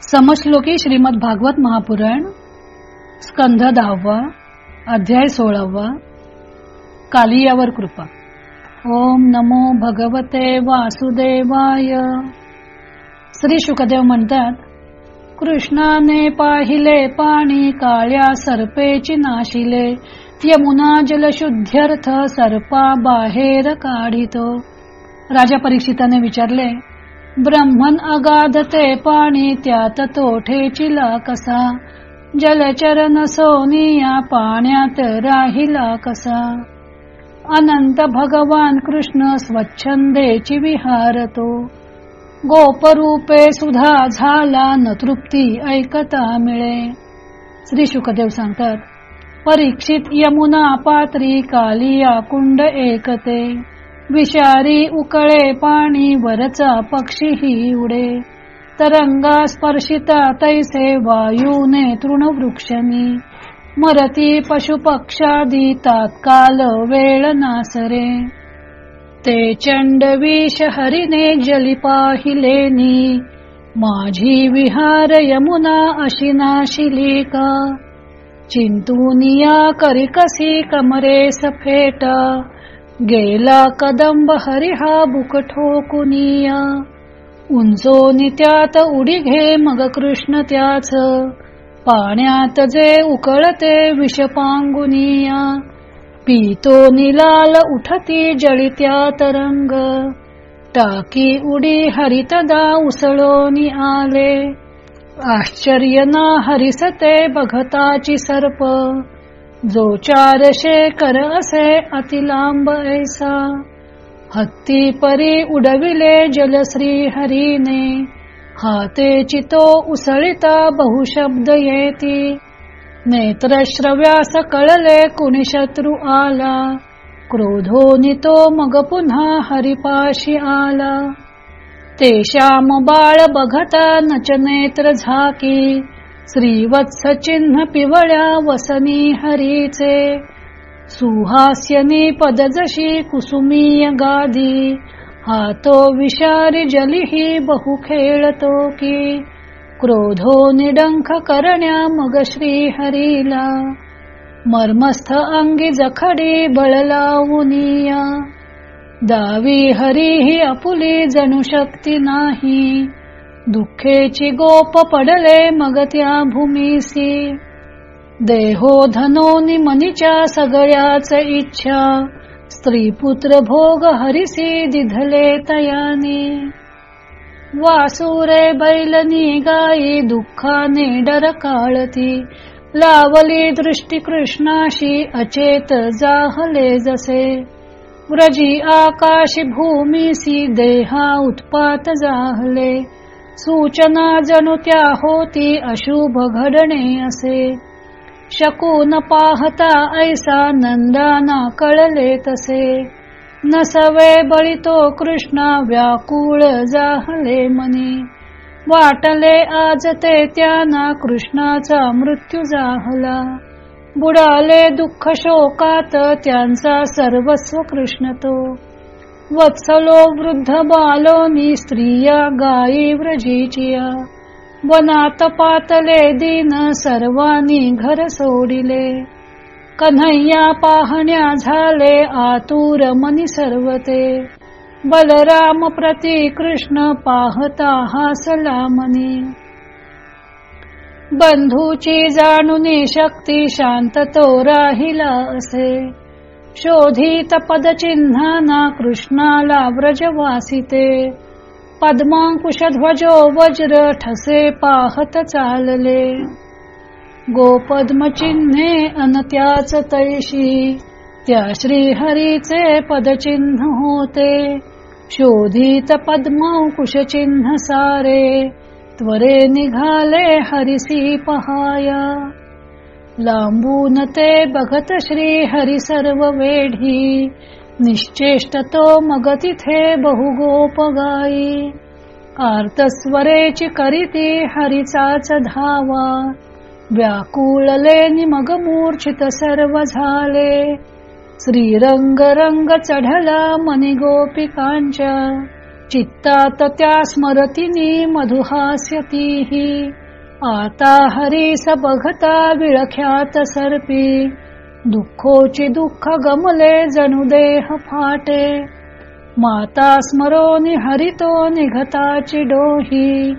समश्लोकी श्रीमद भागवत महापुराण स्कंध दहावा अध्याय सोळावा. कालियावर कृपा. ओम नमो भगवते वासुदेवाय. श्री शुकदेव म्हणतात कृष्णाने पाहिले पाणी काळ्या सर्पेची नाशिले. यमुना जलशुद्ध्यर्थ सर्पा बाहेर काढितो. राजा परीक्षिताने विचारले ब्रह्मन अगाधते पाणी त्यात तोठेची कसा? जलचरण सोनिया पाण्यात राहिला कसा? अनंत भगवान कृष्ण स्वच्छंदेची विहारतो गोपरूपे सुधा झाला न तृप्ती ऐकता मिळे. श्री शुकदेव सांगतात परीक्षित यमुना पात्री कालिया कुंड एकते. विषारी उकळे पाणी वरचा पक्षीही उडे. तरंगा स्पर्शिता तैसे वायूने तृणवृक्षनी मरती पशुपक्षादी तात्काल वेळ नासरे. ते चंडविष हरिने जली पाहिलेनी माझी विहार यमुना अशी नाशिली का? चिंतूनिया करिकसी कमरे सफेटा गेला कदंब हरिहा बुक ठोकुनिया उंचो नित्यात उडी घे मग कृष्ण त्याच. पाण्यात जे उकळते विषपांगुनिया पितो निलाल उठती जळित्या तरंग. टाकी उडी हरितदा उसळोनी आले. आश्चर्य ना हरिसते बघताची सर्प. जो चारशे कर असे अतिलांब ऐसा. हत्ती परी उडविले जलश्री हरीने. हाते चितो उसळिता बहुशब्द येती. नेत्र श्रव्यास कळले कुणी शत्रू आला. क्रोधोनितो मग पुन्हा हरिपाशी आला. तेशाम बाळ बघता नच नेत्र झाकी. श्रीवत्स चिन्ह पिवळ्या वसनी हरीचे सुहास्यनी पद जशी कुसुमीय गादी हातो विषारी जलिही बहु खेळतो की क्रोधो निडंख करण्या मग श्री हरीला मर्मस्थ अंगी जखडी बळलावुनिया दावी हरी ही अपुली जणू शक्ती नाही दुःखेची गोप पडले मग त्या भूमीसी. देहो धनोनी मनीच्या सगळ्याच इच्छा. स्त्री पुत्र भोग हरिसी दिधले तयाने. वासुरे बैलनी गाई दुःखाने डर काळती. लावली दृष्टी कृष्णाशी अचेत जाहले जसे. व्रजी आकाश भूमीसी देहा उत्पात जाहले. सूचना जणू त्या होती अशुभ घडणे असे. शकून पाहता ऐसा नंदाना कळले तसे. नसवे बळीतो कृष्णा व्याकुळ जाहले मनी. वाटले आज ते त्यांना कृष्णाचा मृत्यू जाहला बुडाले दुःख शोकात त्यांचा सर्वस्व कृष्ण तो. वत्सलो वृद्ध बालोनी स्त्रिया गायी व्रजीचिया. वनात पातले दिन सर्वांनी घर सोडिले. कन्हैया पाहण्या झाले आतुर मनी सर्वते. बलराम प्रति कृष्ण पाहता हासला मनी बंधूची जाणूनी शक्ती शांत तो राहिला असे. शोधित पदचिन्हाना कृष्णाला व्रजवासिते. पद्मांकुश ध्वजो वज्र ठसे पाहत चालले. गोपद्म चिन्हे अन त्याच तैशी त्या श्रीहरीचे पदचिन्ह होते. शोधित पद्मांकुश चिन्ह सारे. त्वरे निघाले हरिसी पहाया. लांबून ते बघत श्री हरी सर्व वेढी निश्चेष्ट तो मग तिथे बहुगोप गाई आर्तस्वरेची करीती हरिचाच धावा. व्याकुळले मग मूर्छित सर्व झाले श्रीरंग रंग चढला मनी गोपिकांच्या चित्तात त्या स्मरतीनी मधुहास्यतीही. आता हरी बघता विळख्यात सर्पी. दुःखोची दुःख गमले जणू देह फाटे. माता स्मरोनी हरितो निघताची डोही.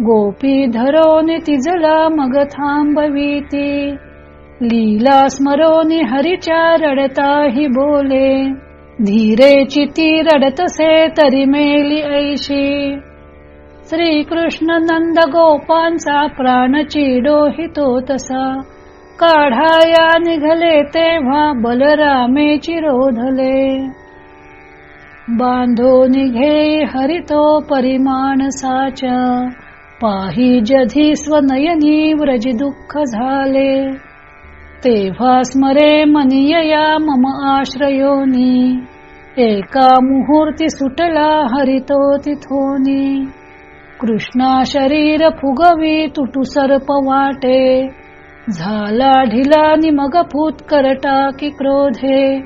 गोपी धरोनी तिजला मग थांबवीती. लीला स्मरोनी हरिच्या रडताही बोले. धीरेची ती रडतसे तरी मेली ऐशी. श्रीकृष्ण नंद गोपांचा प्राण चिडोहितो तसा काढाया निघले तेव्हा बलरामे चिरोधले बांधो निघे हरितो परिमाण साचा पाही जधी स्वनयनी व्रज दुःख झाले. तेव्हा स्मरे मनियया मम आश्रयोनी. एका मुहूर्ती सुटला हरितो तिथोनी. कृष्णा शरीर फुगवी तुटू सर्प वाटे. झाला ढिला मग फूत करटा कि क्रोधे.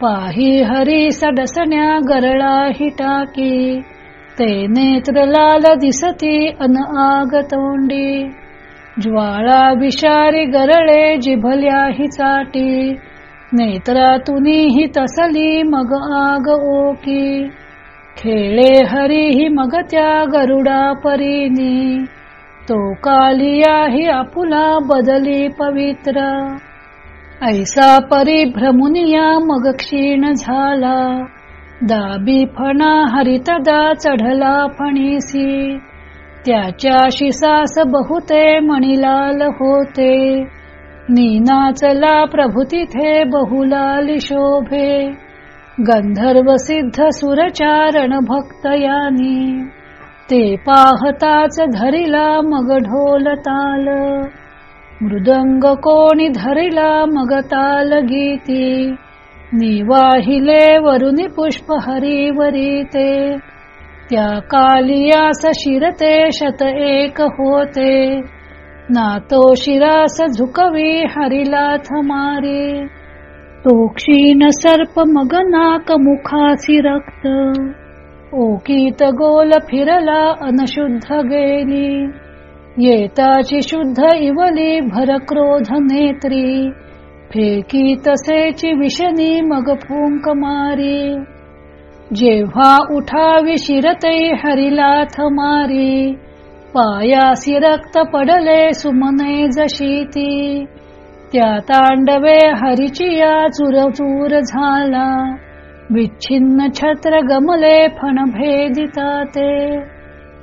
पाही हरी सडसण्या गरळा हि टाकी. ते नेत्र लाल दिसती अन आग तोंडी. ज्वाळा विषारी गरळे जिभल्या हि चाटी. नेत्रातुनी हि तसली मग आग ओकी. खेळे हरी हि मग त्या गरुडा परीनी. तो कालिया ही आपुला बदली पवित्र. ऐसा परिभ्रमुनिया मग क्षीण झाला. दाबी फणा हरितदा चढला फणीसी. त्याच्या शिसास बहुते मणिलाल होते. नीनाचला प्रभुतिथे बहुलाल शोभे. गंधर्व सिद्ध सुरचारण भक्त यानी ते पाहताच धरिला मग ढोल ताल. मृदंग कोणी धरिला मग ताल गीती. निवाहिले वरुणी पुष्प हरिवरी ते. त्या कालियास शिरते शत एक होते. नातो शिरास झुकवी हरिला थमारी तो क्षीण सर्प मग नाक मुखासी रक्त. ओकीत गोल फिरला अनशुद्ध गेली. येताची शुद्ध इवली भर क्रोध नेत्री. फेकी तसेची विषनी मग फुंक मारी. जेव्हा उठावी शिरते हरिलाथ मारी. पायासी रक्त पडले सुमने जशी ती त्या तांडवे हरिचिया चुरचूर चूर झाला. विच्छिन्न छत्र गमले फण भेदिता ते.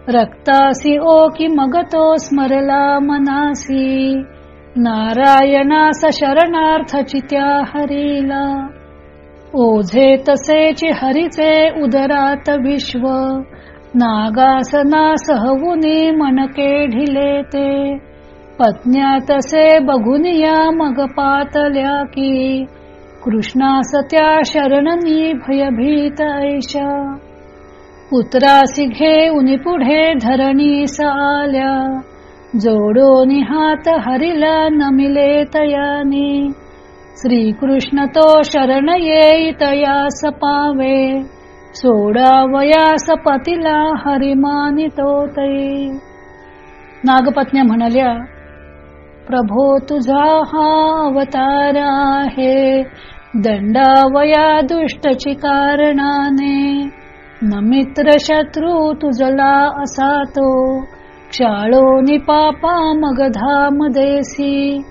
रक्तासी ओकी मगतो स्मरला मनासी. नारायणास शरणार्थ चित्या हरीला. ओझे तसेची हरिचे उदरात विश्व. नागासना सहवुनी मनके ढिले ते. पत्न्या तसे बघुनिया मग पातल्या की. कृष्णास त्या शरणनी भयभीत ऐशा. पुत्रासी घेऊन पुढे धरणी साल्या. जोडोनी हात हरिला नमिले तयानी. श्रीकृष्ण तो शरण येई तया पावे. सोडावयास पतीला हरिमानितो तई तै नागपत्न्या म्हणाल्या प्रभो तुझा हा अवतार आहे. दंडावया दुष्टची कारणाने न मित्र शत्रू तुझला असा तो क्षाळो निपापा मग धाम देसी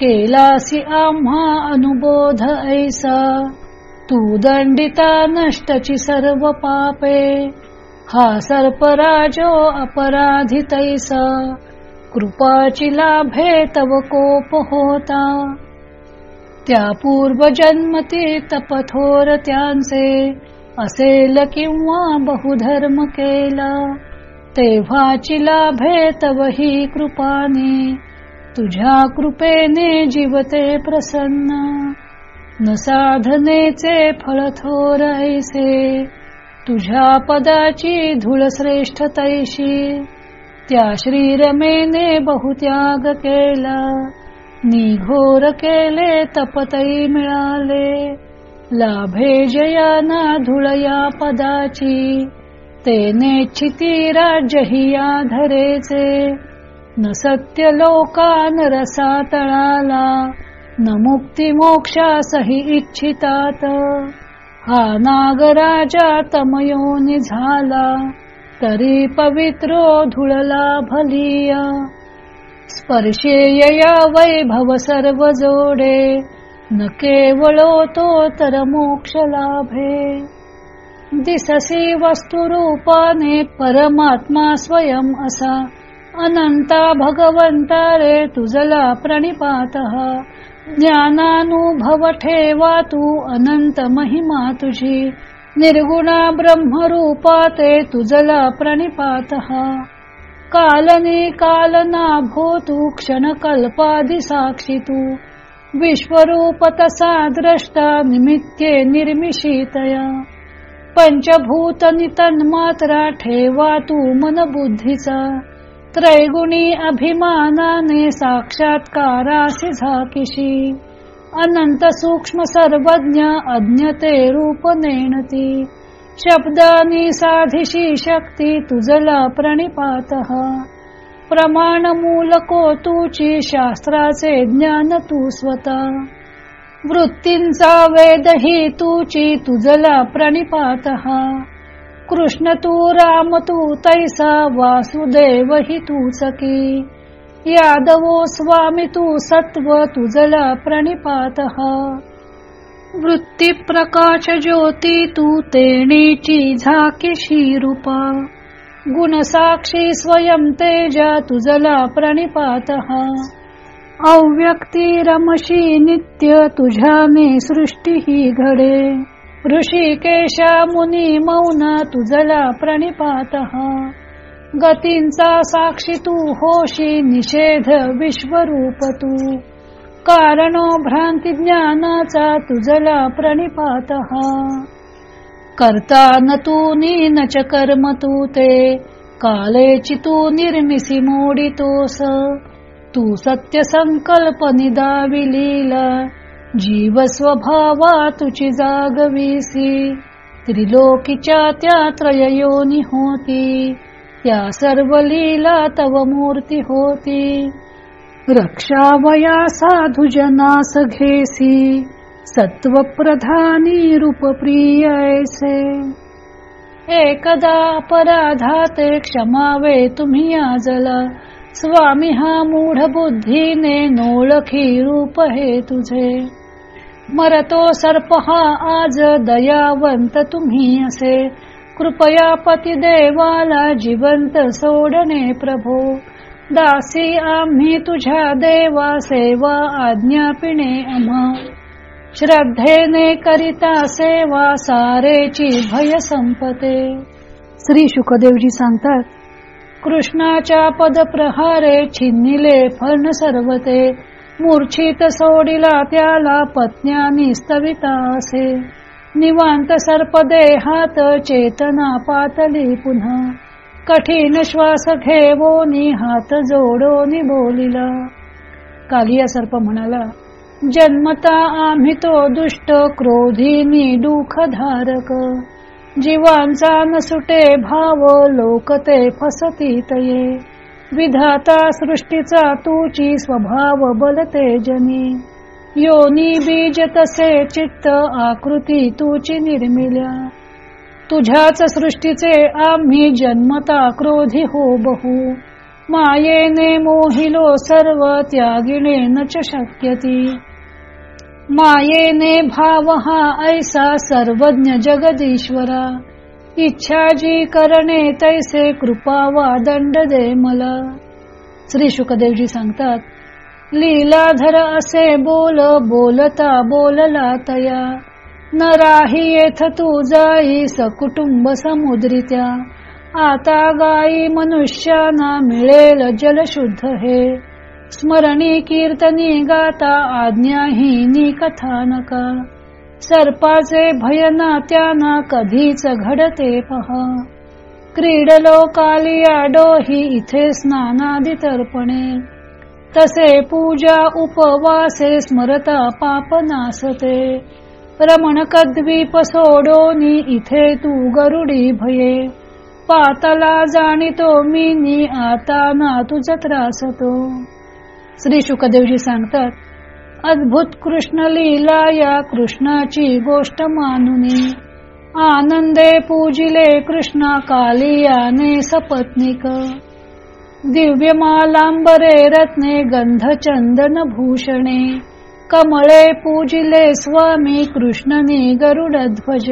केलासी आम्हा अनुबोध ऐसा. तू दंडिता नष्टची सर्व पापे हा सर्पराजो अपराधितैसा कृपाची लाभे तव कोप होता त्या पूर्व जन्मती तपथोर त्यांचे असेल किंवा बहुधर्म केला तेव्हाची लाभे तव ही कृपाने तुझ्या कृपेने जीवते प्रसन्न. न साधनेचे फळ थोर ऐसे तुझ्या पदाची धूळ श्रेष्ठ तैशी. त्या श्रीरमेने बहुत्याग केला निघोर केले तपतई मिळाले लाभे जयाना धुळया पदाची तेनेच्छिती राज्य या धरेचे न सत्य लोका रसा तळाला न मुक्ती मोक्षासही इच्छितात हा नागराजा तमयोनी झाला तरी पवित्रो धुळला भलिया यया वैभव सर्व जोडे न केवळो तो तर मोक्ष लाभे. दिससी वस्तुरूपाने परमात्मा स्वयं असा. अनंता भगवंता रे तुझला प्रणिपात. ज्ञानानुभव ठेवा तू अनंत महिमा तुझी. निर्गुणा ब्रह्मरूपा ते तुझला प्रणिपात। कालनी कालना भोतू क्षणकल्पादि साक्षी तू विश्वरूप तसा द्रष्टा निमित्ते निर्मिषितया। पंचभूत नितन्मात्रा ठेवा तू मन बुद्धीचा त्रैगुणी अभिमानाने साक्षात्कारासी झाकिशी अनंत सूक्ष्म सर्वज्ञ अज्ञते रूप नेणती शब्दानी साधिशी शक्ती तुझला प्रणिपात। प्रमाण मूलको तुची शास्त्राचे ज्ञान तू स्वतः। वृत्तींचा वेद ही तुची तुझला प्रणिपात। कृष्ण तू राम तू तैसा वासुदेव हि तूचकी यादवो स्वामी तू सत्व तुझला प्रणिपात. वृत्ती प्रकाश ज्योती तू तेणीची झाकीशी रूपा गुणसाक्षी स्वयं तेजा तुझला प्रणिपात. अव्यक्ती रमशी नित्य तुझ्याने सृष्टी ही घडे. ऋषिकेशा मुनी मौन तुझला प्रणिपात. गतींचा साक्षी तू होशी निषेध विश्वरूप तू कारणो भ्रांती ज्ञानाचा तुझला प्रणिपात करता न तू नीनच कर्म तू ते. कालेची तू निर्मिसी मोडितोस तू सत्य संकल्प निदाविलीला जीव स्वभावा तुची जागवीसी त्रिलोकीच्या त्या त्रययोनी होती. त्या सर्व लीला तव मूर्ती होती. रक्षावया साधु जनास घेसी सत्व प्रधानी रूप प्रियसे. एकदा अपराधाते क्षमावे तुम्ही आजला स्वामी हा मूढ बुद्धीने नोळखी रूप हे तुझे. मरतो सर्प हा आज दयावंत तुम्ही असे कृपया पती देवाला जिवंत सोडणे प्रभो. दासी आम्ही तुझ्या देवा सेवा आज्ञापिणे आम्हा श्रद्धेने करिता सेवा सारेची भय संपते. श्री शुकदेवजी सांगतात कृष्णाच्या पदप्रहारे छिन्निले फन सर्वते. मूर्छित सोडिला त्याला पत्न्यानी स्तविता असे. निवांत सर्प देहात चेतना पातली पुन्हा. कठीण श्वास घेवोनी हात जोडोनी बोलिला कालिया सर्प म्हणाला जन्मता आम्ही तो दुष्ट क्रोधीनी दुःख धारक जीवांचा न सुटे भाव लोकते फसती तये विधाता सृष्टीचा तुची स्वभाव बलते जनी योनी बीज तसे चित्त आकृती तुची निर्मिल्या तुझ्याच सृष्टीचे आम्ही जन्मता क्रोधी हो बहु मायेने मोहिलो सर्व त्यागिणे च शक्यती. मायेने भाव हा ऐसा सर्वज्ञ जगदीश्वरा. इच्छा जी करणे तैसे कृपा वा दंड दे मला. श्री शुकदेवजी सांगतात लीलाधर असे बोल बोलता बोलला तया. न राही येथ तू जाई सकुटुंब समुद्रित्या. आता गाई मनुष्याना मिळेल जलशुद्ध हे. स्मरणी कीर्तनी गाता आज्ञाहीनी कथानका सर्पाचे भय त्यांना कधीच घडते पहा. क्रीडलो कालिया डोही इथे स्नानादी तर्पणे तसे पूजा उपवासे स्मरता पाप नासते. रमण कद्वीप सोडोनी इथे तू गरुडी भये. पाताला जाणितो मी नी आता ना तुझ त्रासतो श्री शुकदेवजी सांगतात अद्भुत कृष्ण लीला या कृष्णाची गोष्ट मानुनी. आनंदे पूजिले कृष्णा कालियाने सपत्निक. दिव्यमालांबरे रत्ने गंध चंदन भूषणे कमळे पूजिले स्वामी कृष्णनी गरुडध्वज.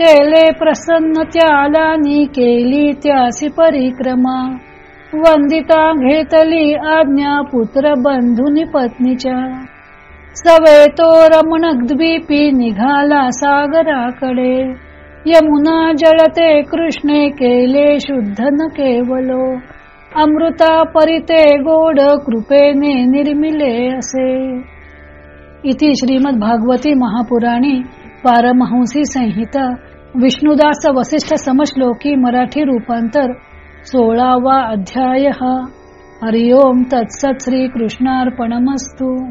केले प्रसन्न त्यालानी केली त्यासी परिक्रमा. वंदिता घेतली आज्ञा पुत्र बंधुनी पत्नीच्या. सवेतो रमणद्वीपी निघाला सागराकडे. यमुना जळते कृष्णे केले शुद्ध न केवलो. अमृता परिते गोड कृपेने निर्मिले असे. इति श्रीमद भागवती महापुराणी पारमहंसी संहिता. विष्णुदास वसिष्ठ समश्लोकी मराठी रूपांतर सोळावा अध्याय. हरिओम तत्सत श्री कृष्णार्पणमस्तू